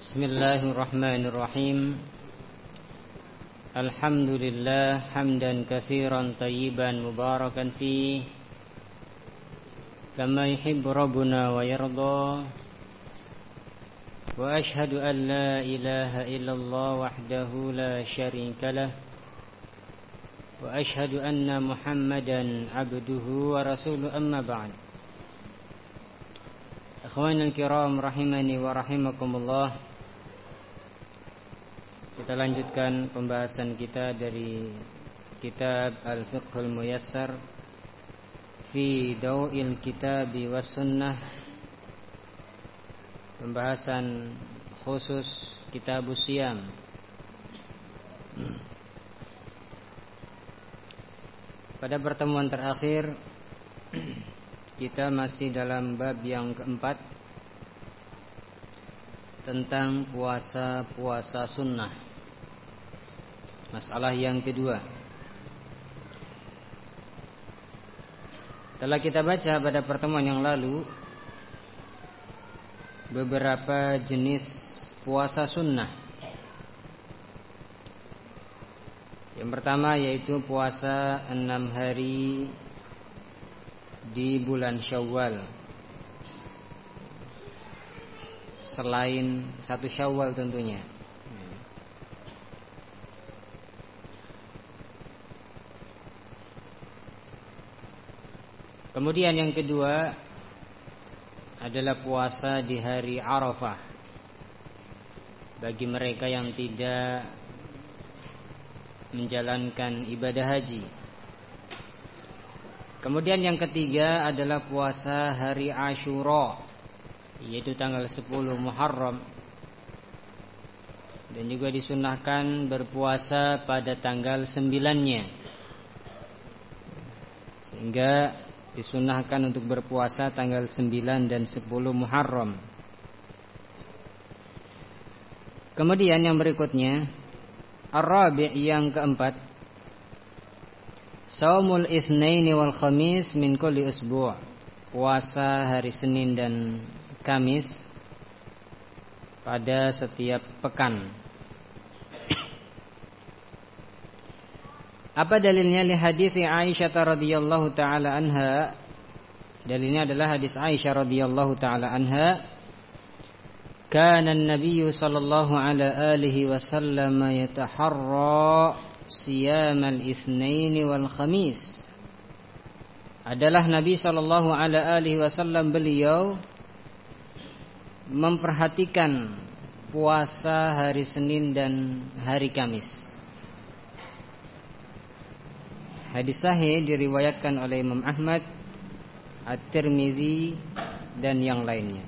بسم الله الرحمن الرحيم. الحمد لله حمدا كثيرا طيبا مباركا فيه. كما يحب ربنا ويرضى. وأشهد أن لا إله إلا الله وحده لا شريك له. وأشهد أن محمدا عبده ورسوله. أما بعد. أخوانا الكرام رحمني ورحمكم الله. Kita lanjutkan pembahasan kita dari kitab Al-Fiqhul Muyassar Fi Daw'il Kitabi was Sunnah. Pembahasan khusus Kitab Siyam. Pada pertemuan terakhir Kita masih dalam bab yang keempat Tentang puasa-puasa sunnah Masalah yang kedua. Telah kita baca pada pertemuan yang lalu Beberapa jenis puasa sunnah. Yang pertama yaitu puasa enam hari Di bulan syawal. Selain satu syawal tentunya Kemudian yang kedua adalah puasa di hari Arafah. Bagi mereka yang tidak menjalankan ibadah haji. Kemudian yang ketiga adalah puasa hari Ashura yaitu tanggal 10 Muharram. Dan juga disunahkan berpuasa pada tanggal 9-nya. Sehingga disunahkan untuk berpuasa tanggal 9 dan 10 Muharram. Kemudian yang berikutnya Ar-Rabi' yang keempat Saumul Itsnaini wal Khamis min kulli usbu' Puasa hari Senin dan Kamis pada setiap pekan. Apa dalilnya li hadis Aisyah radhiyallahu taala anha? Dalilnya adalah hadis Aisyah radhiyallahu taala anha. Kana an-nabiy sallallahu ala alihi wasallam yataharra siyam al-itsnain wal khamis. Adalah Nabi sallallahu ala alihi wasallam beliau memperhatikan puasa hari Senin dan hari Kamis. Hadis sahih diriwayatkan oleh Imam Ahmad, At-Tirmizi dan yang lainnya.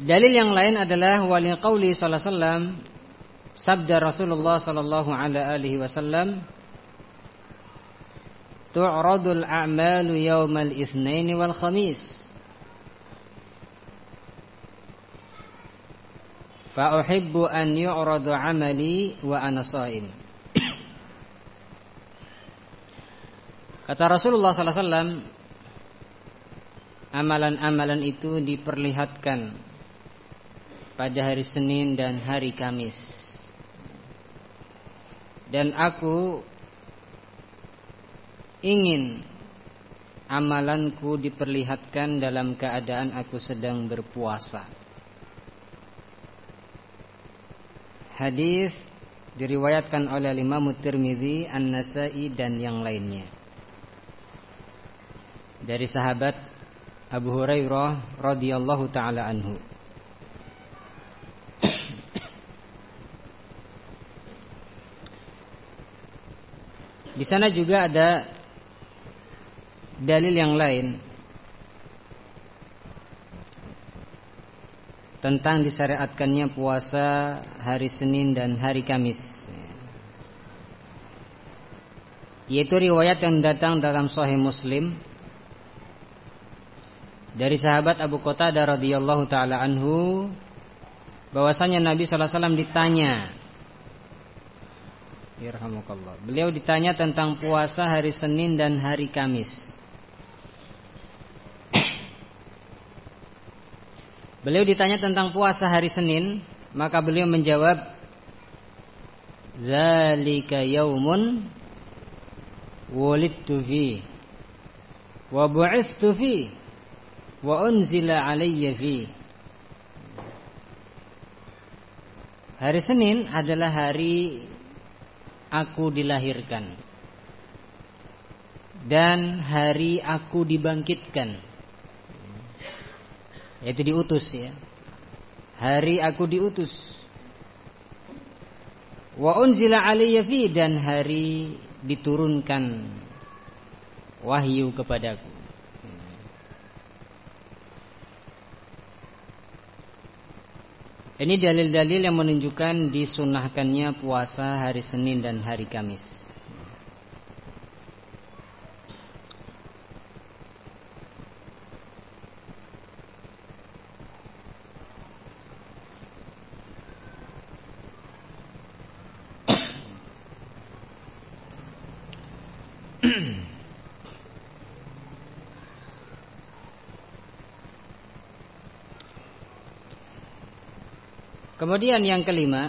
Dalil yang lain adalah wali qauli sallallahu alaihi wasallam sabda Rasulullah sallallahu alaihi wasallam tu'radul a'malu yaumal itsnain wal khamis Fa uhibbu an yu'radu 'amali wa ana sha'im. Kata Rasulullah sallallahu alaihi wasallam, amalan-amalan itu diperlihatkan pada hari Senin dan hari Kamis. Dan aku ingin amalanku diperlihatkan dalam keadaan aku sedang berpuasa. Hadis diriwayatkan oleh Imam Tirmizi, An-Nasa'i dan yang lainnya. Dari sahabat Abu Hurairah radhiyallahu taala anhu. Di sana juga ada dalil yang lain tentang disyariatkannya puasa hari Senin dan hari Kamis. Yaitu riwayat yang datang dalam Sahih Muslim dari sahabat Abu Qatadah radhiyallahu taala anhu bahwasanya Nabi sallallahu alaihi wasallam ditanya Beliau ditanya tentang puasa hari Senin dan hari Kamis. Beliau ditanya tentang puasa hari Senin, maka beliau menjawab, "Dzalika yaumun wulidtu fi wa bu'ithtu fi wa unzila alayya fi." Hari Senin adalah hari aku dilahirkan dan hari aku dibangkitkan yaitu diutus ya. Hari aku diutus. Wa unzila alayya fi dan hari diturunkan wahyu kepadaku. Ini dalil-dalil yang menunjukkan disunahkannya puasa hari Senin dan hari Kamis. Kemudian yang kelima.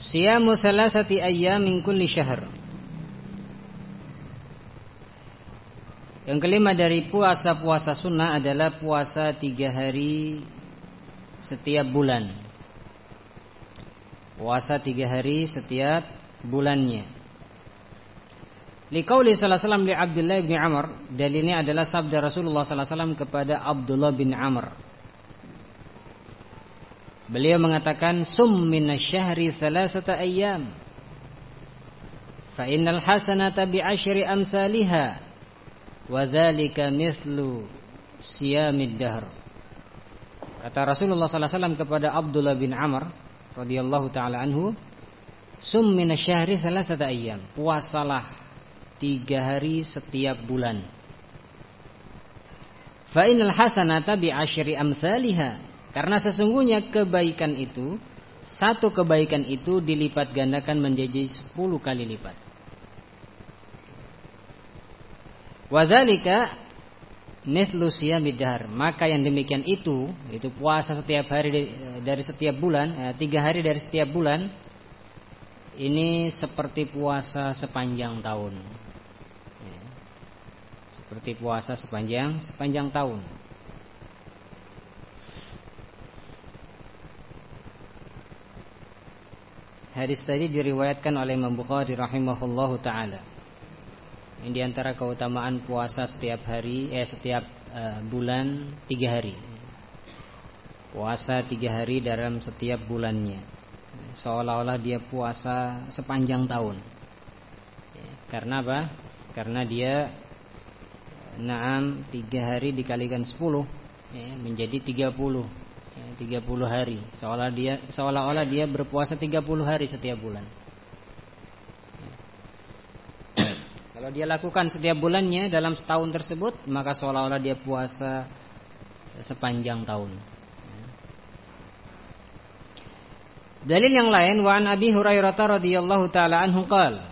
Siyamu thalathati ayyam min kulli syahr. Yang kelima dari puasa-puasa sunnah adalah puasa tiga hari setiap bulan. Puasa tiga hari setiap bulannya Liqauli sallallahu alaihi wasallam li Abdullah bin Amr, dalilnya adalah sabda Rasulullah sallallahu alaihi wasallam kepada Abdullah bin Amr. Beliau mengatakan sum minasyahri thalathata ayyam. Fa innal hasanata bi asyri amsalha wa dzalika mithlu siyamid dahr. Kata Rasulullah sallallahu alaihi wasallam kepada Abdullah bin Amr radhiyallahu taala anhu, sum minasyahri thalathata ayyam. Puasalah tiga hari setiap bulan. Fa'inal hasanata bi asyri amthaliha. Karena sesungguhnya kebaikan itu satu kebaikan itu dilipat gandakan menjadi sepuluh kali lipat. Wadzalika mithlu siyamidhar. Maka yang demikian itu, itu puasa setiap hari dari setiap bulan, eh, tiga hari dari setiap bulan, ini seperti puasa sepanjang tahun seperti puasa sepanjang sepanjang tahun. Hadis tadi diriwayatkan oleh Imam Bukhari rahimahullahu taala. Ini di antara keutamaan puasa setiap hari, eh setiap uh, bulan tiga hari. Puasa tiga hari dalam setiap bulannya. Seolah-olah dia puasa sepanjang tahun. Karena apa? Karena dia Naam tiga hari dikalikan sepuluh ya, menjadi tiga puluh ya, tiga puluh hari seolah dia seolah-olah dia berpuasa tiga puluh hari setiap bulan. Ya. Kalau dia lakukan setiap bulannya dalam setahun tersebut maka seolah-olah dia puasa sepanjang tahun. Ya. Dalil yang lain wa an Abi Hurairah radhiyallahu taala anhu qala.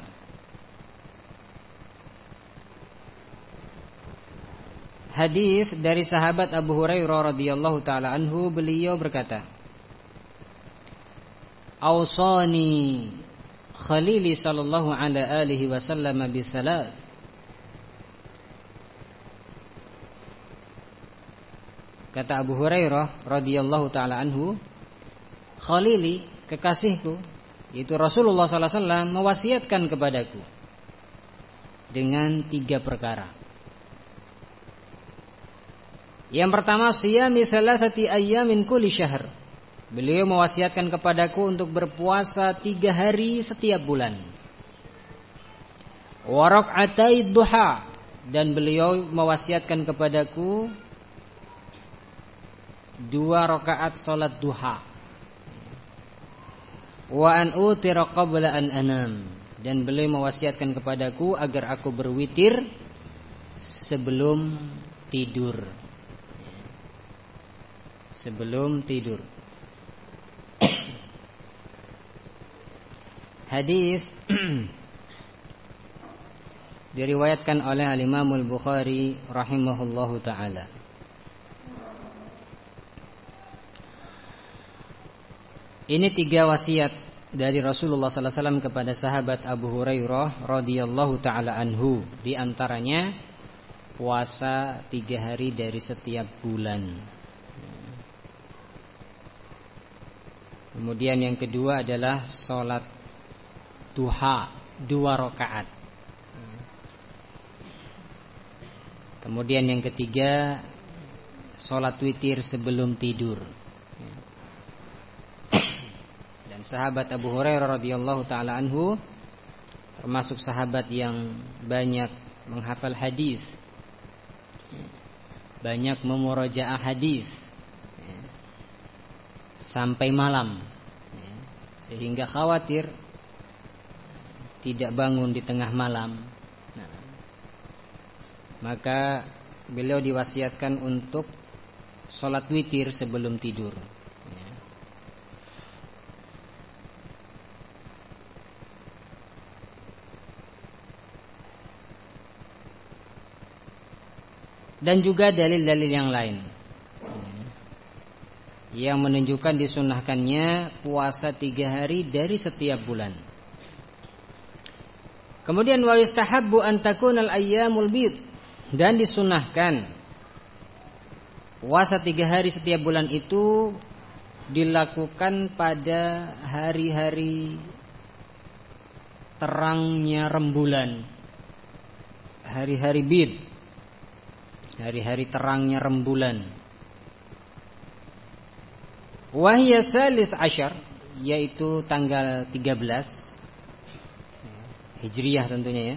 Hadis dari sahabat Abu Hurairah radhiyallahu taala anhu beliau berkata Ausani Khalili sallallahu ala alihi wasallam bi thalath. Kata Abu Hurairah radhiyallahu taala anhu Khalili kekasihku yaitu Rasulullah sallallahu alaihi wasallam mewasiatkan kepadaku dengan tiga perkara yang pertama siyami thalathati ayyamin kulli syahr. Beliau mewasiatkan kepadaku untuk berpuasa tiga hari setiap bulan. Warok atai duha dan beliau mewasiatkan kepadaku dua rakaat solat duha. Wa an utira qabla an anam dan beliau mewasiatkan kepadaku agar aku berwitir sebelum tidur sebelum tidur. Hadis diriwayatkan oleh Al-Imam Al-Bukhari rahimahullahu taala. Ini tiga wasiat dari Rasulullah sallallahu alaihi wasallam kepada sahabat Abu Hurairah radhiyallahu taala anhu, di antaranya puasa tiga hari dari setiap bulan. Kemudian yang kedua adalah sholat duha dua rakaat. Kemudian yang ketiga Sholat witir sebelum tidur Dan sahabat Abu Hurairah radhiyallahu taala anhu termasuk sahabat yang banyak menghafal hadis, banyak memurojaah hadis sampai malam, sehingga khawatir tidak bangun di tengah malam maka beliau diwasiatkan untuk sholat witir sebelum tidur. Dan juga dalil-dalil yang lain ya. Yang menunjukkan disunahkannya puasa tiga hari dari setiap bulan. Kemudian wa yustahabbu an takunal ayyamul bid dan disunahkan puasa tiga hari setiap bulan itu dilakukan pada hari-hari terangnya rembulan hari-hari bid hari-hari terangnya rembulan. Wahya salis ashar yaitu tanggal 13 Hijriyah tentunya ya.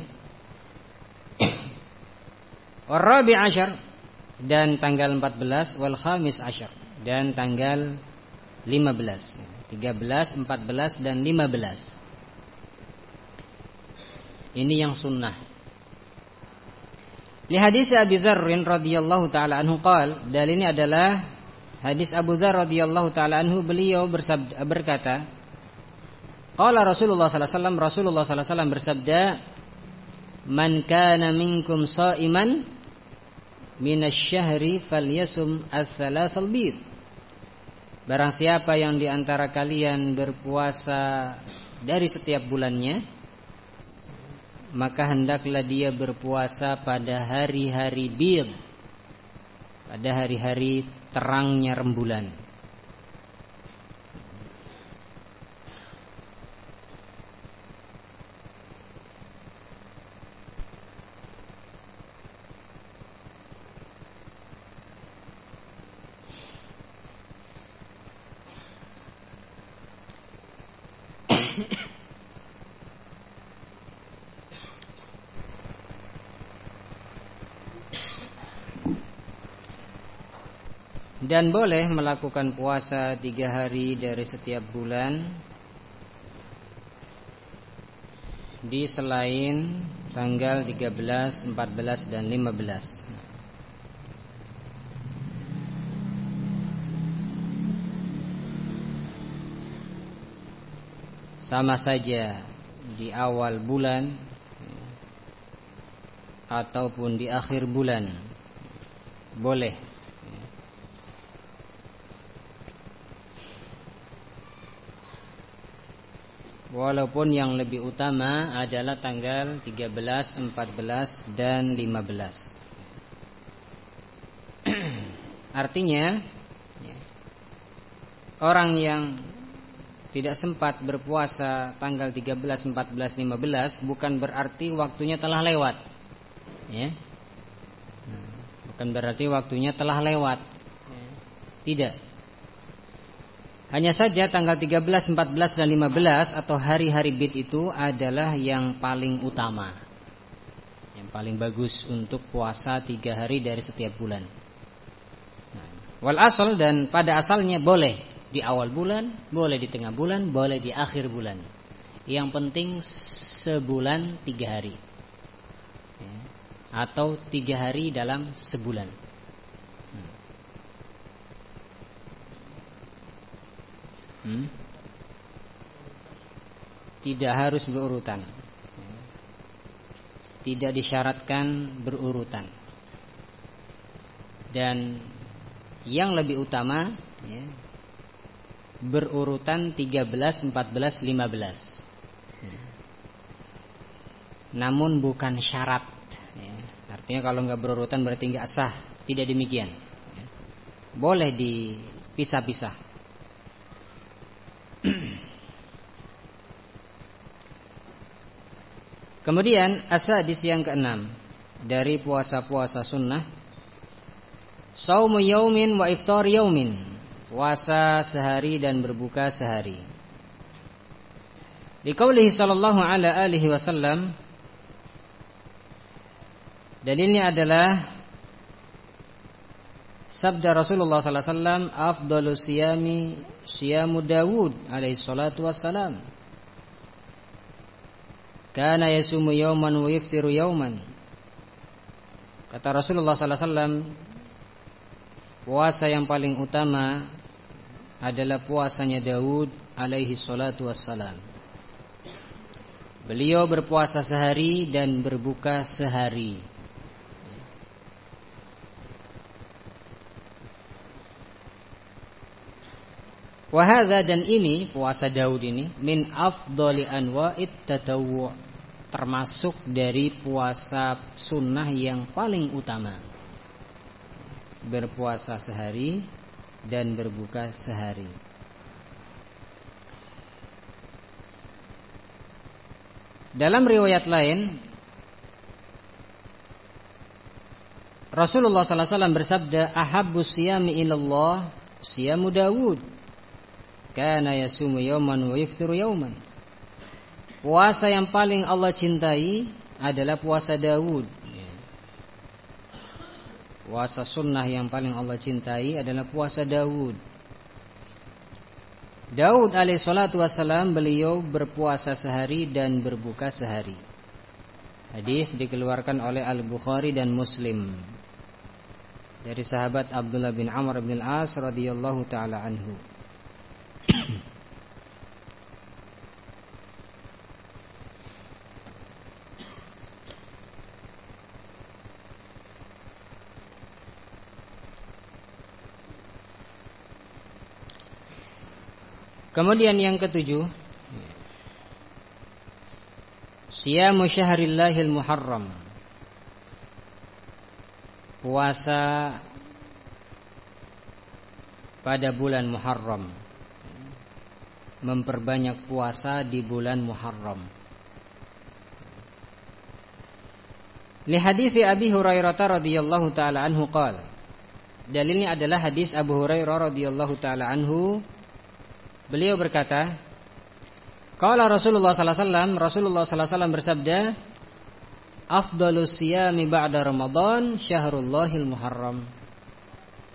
Warabi Ashar dan tanggal 14 wal Khamis Ashar dan tanggal 15 13, 14 dan 15 Ini yang sunnah Li hadis Abi Dzar radhiyallahu taala anhu qal dan ini adalah hadis Abu Dzar radhiyallahu taala anhu beliau bersabda berkata Qala Rasulullah sallallahu alaihi wasallam Rasulullah sallallahu alaihi wasallam bersabda Man kana minkum sha'iman minasyahri falyasum ats-tsalatsal bid. Barang siapa yang di antara kalian berpuasa dari setiap bulannya, maka hendaklah dia berpuasa pada hari-hari bid. Pada hari-hari terangnya rembulan. Dan boleh melakukan puasa tiga hari dari setiap bulan. Di selain tanggal 13, 14, dan 15 Sama saja di awal bulan Ataupun di akhir bulan. Boleh Walaupun yang lebih utama adalah tanggal 13, 14 dan 15 Artinya ya, Orang yang tidak sempat berpuasa tanggal 13, 14, 15 Bukan berarti waktunya telah lewat ya. Nah, bukan berarti waktunya telah lewat ya. Tidak hanya saja tanggal 13, 14 dan 15 atau hari-hari bid itu adalah yang paling utama. Yang paling bagus untuk puasa tiga hari dari setiap bulan. Nah, wal asal dan pada asalnya boleh di awal bulan, boleh di tengah bulan, boleh di akhir bulan. Yang penting sebulan tiga hari. Ya, atau tiga hari dalam sebulan. Hmm? tidak harus berurutan tidak disyaratkan berurutan. Dan yang lebih utama ya, berurutan 13, 14, 15. Ya. Namun bukan syarat. Ya. Artinya kalau nggak berurutan berarti nggak sah. Tidak demikian. Ya. Boleh dipisah-pisah. Kemudian asadis yang keenam dari puasa-puasa sunnah Saumu yaumin wa iftar yaumin Puasa sehari dan berbuka sehari. Liqaulihi sallallahu ala alihi wasallam Dalilnya adalah Sabda Rasulullah sallallahu alaihi wasallam Afdalu siyami siyamu Dawud alaihi salatu wassalam Kana yasumu yawman wa yiftiru yawman. Kata Rasulullah sallallahu alaihi wasallam, puasa yang paling utama adalah puasanya Daud alaihi salatu wassalam. Beliau berpuasa sehari dan berbuka sehari. Wahada dan ini puasa Daud ini min afdoli anwa'it tatawwu' termasuk dari puasa sunnah yang paling utama. Berpuasa sehari dan berbuka sehari. Dalam riwayat lain Rasulullah wasallam bersabda ahabbus siyami ilallah siyamu Dawud Kana yasumu yawman wa yuftiru yawman. Puasa yang paling Allah cintai adalah puasa Daud. Ya. Puasa sunnah yang paling Allah cintai adalah puasa Daud. Daud alaih salatu wassalam beliau berpuasa sehari dan berbuka sehari. Hadis dikeluarkan oleh Al-Bukhari dan Muslim dari sahabat Abdullah bin Amr bin Al-As radhiyallahu taala anhu. Kemudian yang ketujuh Siyamu syahrillahil muharram Puasa pada bulan Muharram. Memperbanyak puasa di bulan Muharram. Li hadithi Abi Hurairah radhiyallahu taala anhu qala. Dalilnya adalah hadis Abu Hurairah radhiyallahu taala anhu Beliau berkata, Qala Rasulullah sallallahu alaihi wasallam, Rasulullah sallallahu alaihi wasallam bersabda, "Afdhalus siyami ba'da Ramadan syahrullahil Muharram."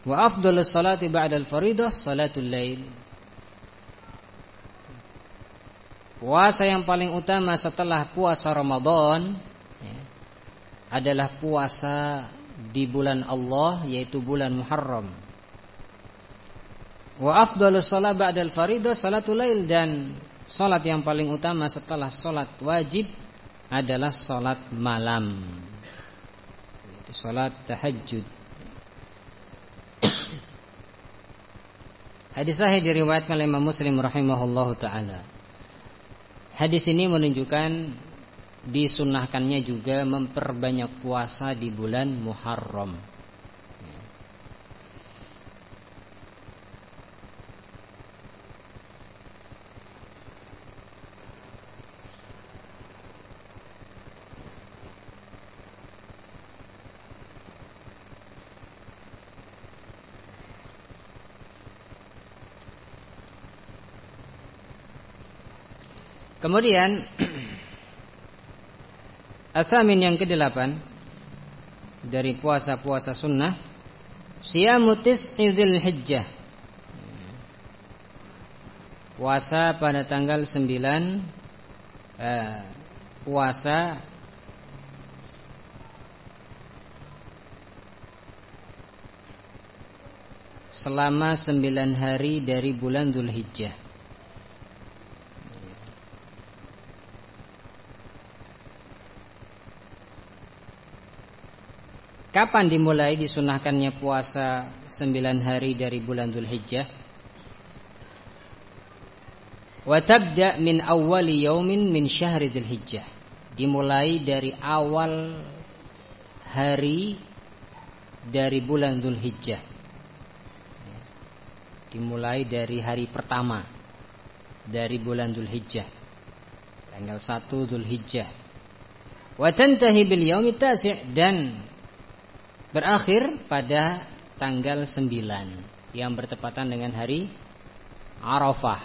Wa afdhalus salati ba'da al-faridah salatul lail. Puasa yang paling utama setelah puasa Ramadan ya, adalah puasa di bulan Allah yaitu bulan Muharram. Wa afdalus shalah ba'dal faridah salatul lail dan salat yang paling utama setelah salat wajib adalah salat malam. Itu salat tahajud. Hadis sahih diriwayatkan oleh Imam Muslim rahimahullahu taala. Hadis ini menunjukkan disunahkannya juga memperbanyak puasa di bulan Muharram. Kemudian Asamin yang kedelapan Dari puasa-puasa sunnah Siyamutis idil hijjah Puasa pada tanggal 9 eh, Puasa Selama 9 hari dari bulan Zulhijjah Kapan dimulai disunahkannya puasa 9 hari dari bulan Dhul Hijjah? Wa tabda min awwali yaumin min syahri Dhul Hijjah. Dimulai dari awal hari dari bulan Dhul Hijjah. Dimulai dari hari pertama dari bulan Dhul Hijjah. Tanggal 1 Dhul Hijjah. Wa tantahi bil yaumi dan berakhir pada tanggal 9 yang bertepatan dengan hari Arafah.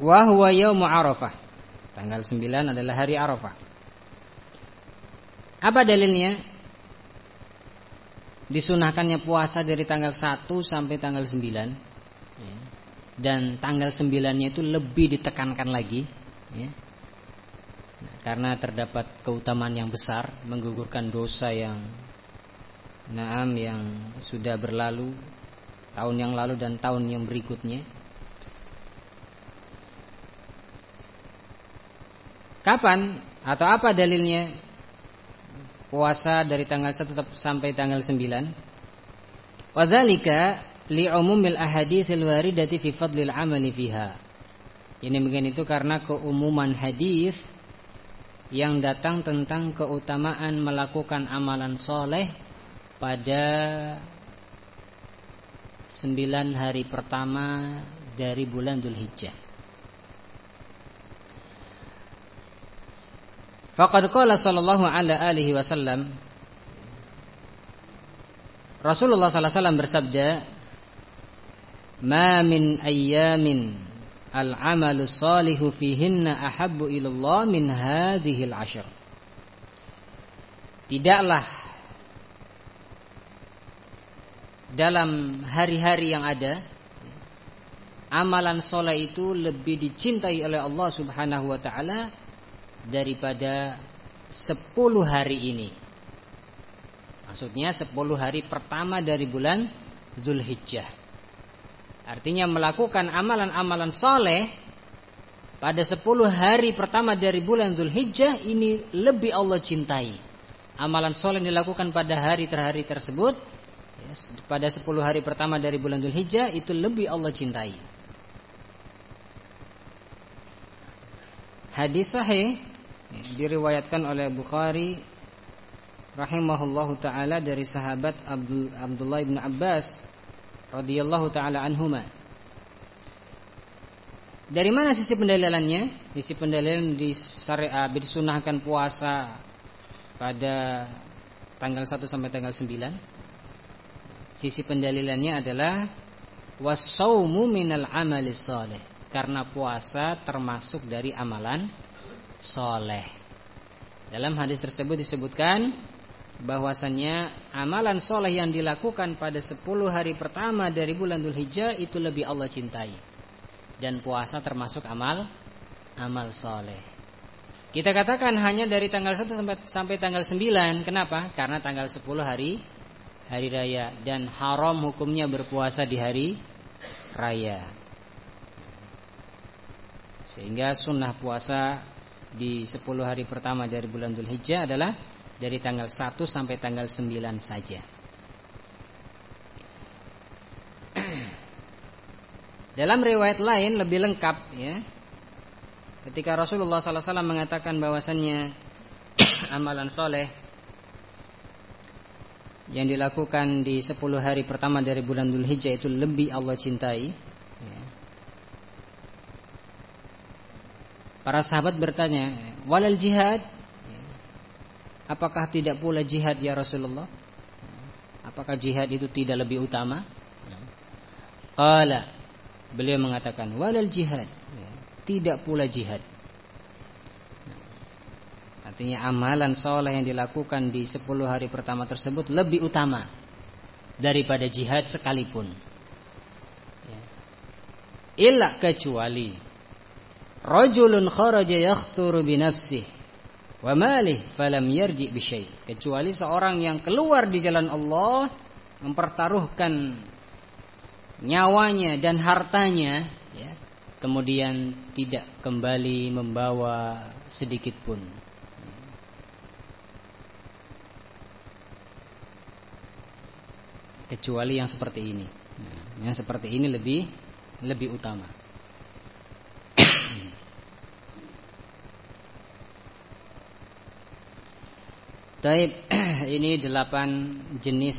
Wa huwa yaumu Arafah. Tanggal 9 adalah hari Arafah. Apa dalilnya? Disunahkannya puasa dari tanggal 1 sampai tanggal 9 dan tanggal 9-nya itu lebih ditekankan lagi ya. nah, karena terdapat keutamaan yang besar menggugurkan dosa yang naam yang sudah berlalu tahun yang lalu dan tahun yang berikutnya. Kapan atau apa dalilnya? Puasa dari tanggal 1 sampai tanggal 9 wadzalika li'umumil ahaditsil waridati fi fadlil amali fiha ini mungkin itu karena keumuman hadis yang datang tentang keutamaan melakukan amalan soleh pada sembilan hari pertama dari bulan Dhul Hijjah. Faqad qala sallallahu ala alihi wasallam Rasulullah sallallahu alaihi wasallam bersabda Ma min ayyamin Al-amalu salihu fihinna ahabbu ilallah min hadhil. Tidaklah dalam hari-hari yang ada amalan soleh itu lebih dicintai oleh Allah Subhanahu wa taala daripada 10 hari ini. Maksudnya 10 hari pertama dari bulan Zulhijjah. Artinya melakukan amalan-amalan soleh pada 10 hari pertama dari bulan Dhul Hijjah ini lebih Allah cintai. Amalan soleh dilakukan pada hari terhari tersebut pada 10 hari pertama dari bulan Dhul Hijjah itu lebih Allah cintai. Hadis sahih diriwayatkan oleh Bukhari rahimahullahu taala dari sahabat Abdullah bin Abbas radhiyallahu taala anhuma. Dari mana sisi pendalilannya? Sisi pendalilan di syariat disunahkan puasa pada tanggal 1 sampai tanggal 9. Sisi pendalilannya adalah wasaumu minal amali soleh. Karena puasa termasuk dari amalan soleh. Dalam hadis tersebut disebutkan bahwasannya amalan soleh yang dilakukan pada 10 hari pertama dari bulan Dhul Hijjah itu lebih Allah cintai. Dan puasa termasuk amal amal soleh. Kita katakan hanya dari tanggal 1 sampai, sampai tanggal 9. Kenapa? Karena tanggal 10 hari hari raya dan haram hukumnya berpuasa di hari raya. Sehingga sunnah puasa di 10 hari pertama dari bulan Dhul Hijjah adalah dari tanggal 1 sampai tanggal 9 saja. Dalam riwayat lain lebih lengkap ya. Ketika Rasulullah SAW mengatakan bahwasannya amalan soleh yang dilakukan di 10 hari pertama dari bulan Dhul Hijjah itu lebih Allah cintai. Ya. Para sahabat bertanya, walal jihad Apakah tidak pula jihad ya Rasulullah? Apakah jihad itu tidak lebih utama? Qala Beliau mengatakan walal jihad Tidak pula jihad Artinya amalan soleh yang dilakukan di 10 hari pertama tersebut lebih utama daripada jihad sekalipun. Illa kecuali rajulun kharaja yakhturu bi nafsihi Wa malih falam yarji. Kecuali seorang yang keluar di jalan Allah mempertaruhkan nyawanya dan hartanya ya, kemudian tidak kembali membawa sedikit pun. Kecuali yang seperti ini. Yang seperti ini lebih lebih utama. Taib ini delapan jenis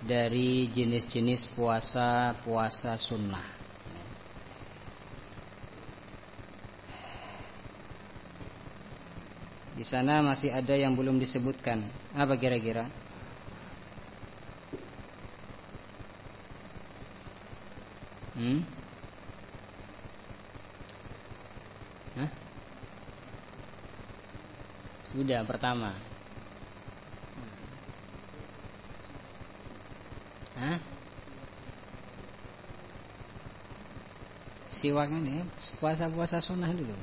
dari jenis-jenis puasa-puasa sunnah. Di sana masih ada yang belum disebutkan. Apa kira-kira? Hmm? Sudah pertama. Hah? Siwak ini puasa-puasa sunnah dulu.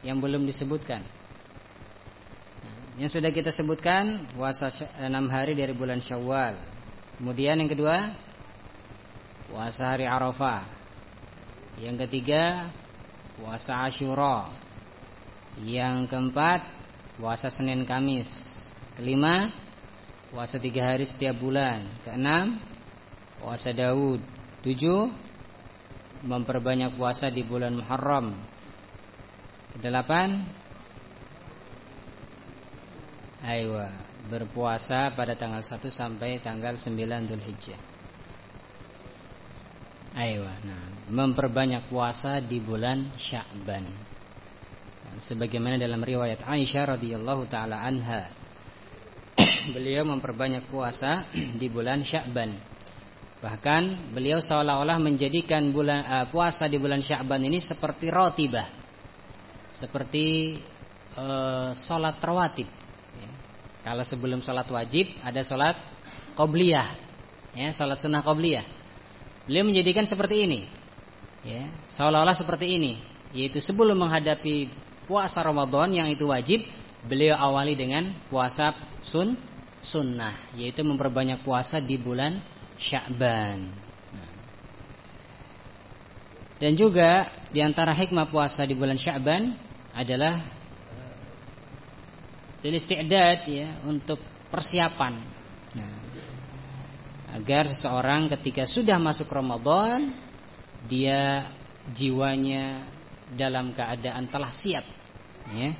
Yang belum disebutkan. Yang sudah kita sebutkan Puasa 6 hari dari bulan syawal. Kemudian yang kedua Puasa hari Arafah. Yang ketiga Puasa Ashura. Yang keempat Puasa Senin Kamis. Kelima Puasa tiga hari setiap bulan. Keenam Puasa Daud. Tujuh Memperbanyak puasa di bulan Muharram. Kedelapan Aywa Berpuasa pada tanggal 1 sampai tanggal 9 Dhul Hijjah Aywa nah, Memperbanyak puasa di bulan Sya'ban Sebagaimana dalam riwayat Aisyah radhiyallahu taala anha beliau memperbanyak puasa di bulan Sya'ban. Bahkan beliau seolah-olah menjadikan bulan uh, puasa di bulan Sya'ban ini seperti rotibah. Seperti uh, sholat rawatib. Ya. Kalau sebelum sholat wajib ada sholat qobliyah. Ya, sholat sunnah qobliyah. Beliau menjadikan seperti ini. Ya, seolah-olah seperti ini. Yaitu sebelum menghadapi puasa Ramadan yang itu wajib, beliau awali dengan puasa sun sunnah yaitu memperbanyak puasa di bulan Sya'ban. Dan juga di antara hikmah puasa di bulan Sya'ban adalah dan isti'dad ya untuk persiapan. Nah, agar seseorang ketika sudah masuk Ramadan dia jiwanya dalam keadaan telah siap ya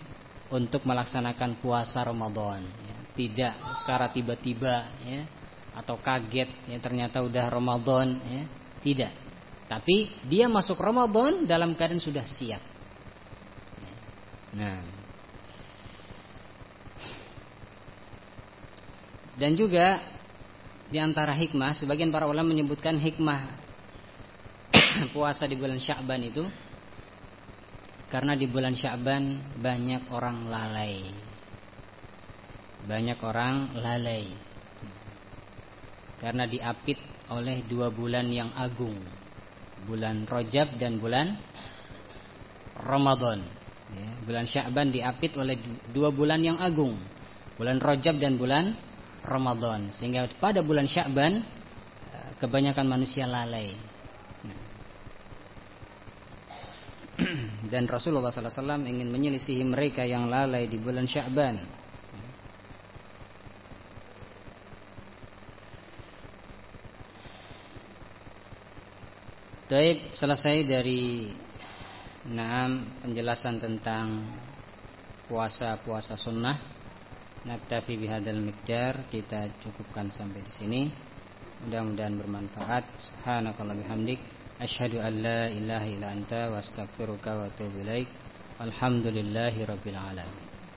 untuk melaksanakan puasa Ramadan ya tidak secara tiba-tiba ya atau kaget ya ternyata udah Ramadan ya. Tidak. Tapi dia masuk Ramadan dalam keadaan sudah siap. Nah. Dan juga di antara hikmah sebagian para ulama menyebutkan hikmah puasa di bulan Sya'ban itu karena di bulan Sya'ban banyak orang lalai. Banyak orang lalai karena diapit oleh dua bulan yang agung. Bulan Rojab dan bulan Ramadan. Ya, bulan Sya'ban diapit oleh dua bulan yang agung. Bulan Rojab dan bulan Ramadan. Sehingga pada bulan Sya'ban eh, kebanyakan manusia lalai. Dan Rasulullah SAW ingin menyelisihi mereka yang lalai di bulan Sya'ban Taib selesai dari enam penjelasan tentang puasa-puasa sunnah. Naktafi bihadal miqdar kita cukupkan sampai di sini. Mudah-mudahan bermanfaat. Subhanakallah bihamdik asyhadu an la ilaha illa anta wa astaghfiruka wa atubu ilaik. Alhamdulillahirabbil alamin.